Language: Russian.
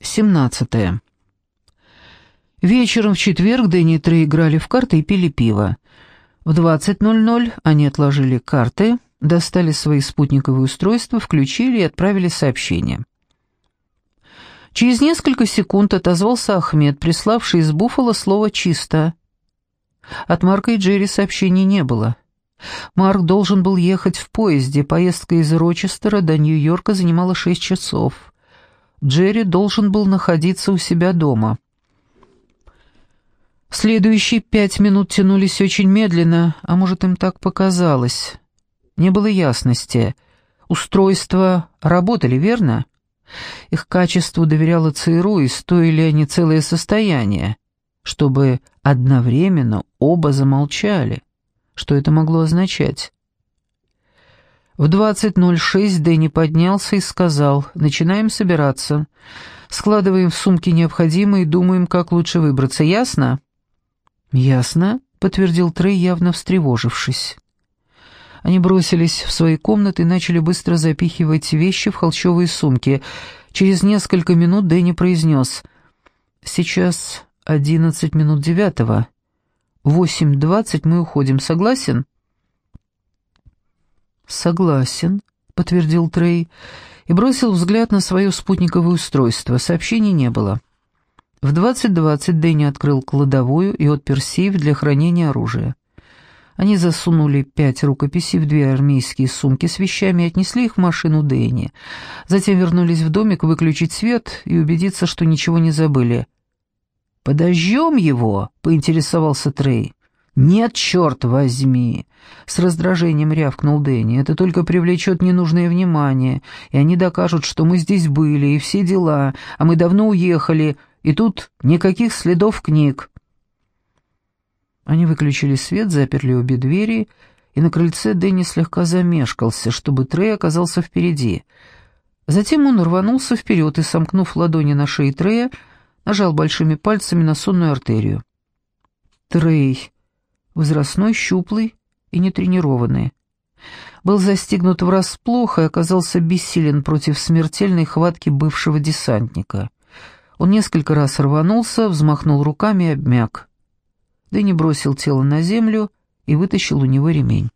17. Вечером в четверг Дэнни и Трей играли в карты и пили пиво. В 20.00 они отложили карты, достали свои спутниковые устройства, включили и отправили сообщение. Через несколько секунд отозвался Ахмед, приславший из Буффало слово «чисто». От Марка и Джерри сообщений не было. Марк должен был ехать в поезде, поездка из Рочестера до Нью-Йорка занимала шесть часов. Джерри должен был находиться у себя дома. Следующие пять минут тянулись очень медленно, а может, им так показалось. Не было ясности. Устройства работали, верно? Их качеству доверяла ЦРУ, и стоили они целое состояние, чтобы одновременно оба замолчали. Что это могло означать? В 20.06 Дэнни поднялся и сказал, «Начинаем собираться. Складываем в сумки необходимое и думаем, как лучше выбраться. Ясно?» «Ясно», — подтвердил Трей, явно встревожившись. Они бросились в свои комнаты и начали быстро запихивать вещи в холщовые сумки. Через несколько минут Дэнни произнес, «Сейчас одиннадцать минут девятого. Восемь двадцать мы уходим. Согласен?» «Согласен», — подтвердил Трей и бросил взгляд на свое спутниковое устройство. Сообщений не было. В 20.20 Дэнни открыл кладовую и отпер сейф для хранения оружия. Они засунули пять рукописей в две армейские сумки с вещами и отнесли их в машину Дэнни. Затем вернулись в домик выключить свет и убедиться, что ничего не забыли. «Подожжем его?» — поинтересовался Трей. «Нет, черт возьми!» — с раздражением рявкнул Дэнни. «Это только привлечет ненужное внимание, и они докажут, что мы здесь были, и все дела, а мы давно уехали, и тут никаких следов книг». Они выключили свет, заперли обе двери, и на крыльце Дэнни слегка замешкался, чтобы Трей оказался впереди. Затем он рванулся вперед и, сомкнув ладони на шее Трея, нажал большими пальцами на сонную артерию. Трей возрастной, щуплый и нетренированный. Был застигнут врасплох и оказался бессилен против смертельной хватки бывшего десантника. Он несколько раз рванулся, взмахнул руками и обмяк. Дэнни бросил тело на землю и вытащил у него ремень.